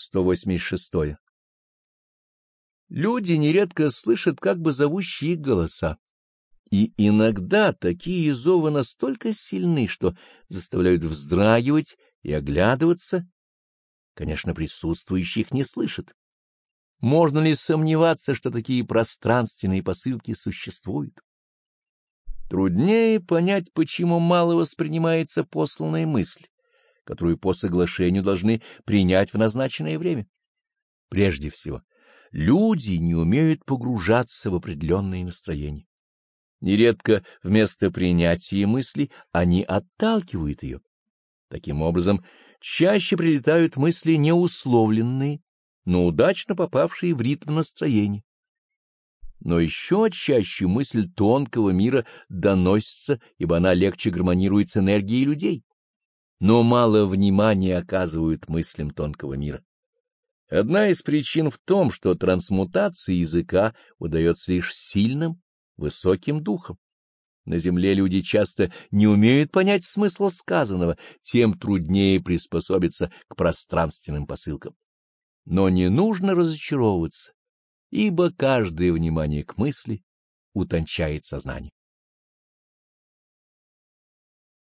186. Люди нередко слышат как бы зовущие голоса, и иногда такие зовы настолько сильны, что заставляют вздрагивать и оглядываться. Конечно, присутствующих не слышат. Можно ли сомневаться, что такие пространственные посылки существуют? Труднее понять, почему мало воспринимается посланная мысль, которую по соглашению должны принять в назначенное время. Прежде всего, люди не умеют погружаться в определенные настроения. Нередко вместо принятия мысли они отталкивают ее. Таким образом, чаще прилетают мысли неусловленные, но удачно попавшие в ритм настроения. Но еще чаще мысль тонкого мира доносится, ибо она легче гармонирует с энергией людей. Но мало внимания оказывают мыслям тонкого мира. Одна из причин в том, что трансмутация языка удается лишь сильным, высоким духом. На земле люди часто не умеют понять смысла сказанного, тем труднее приспособиться к пространственным посылкам. Но не нужно разочаровываться, ибо каждое внимание к мысли утончает сознание.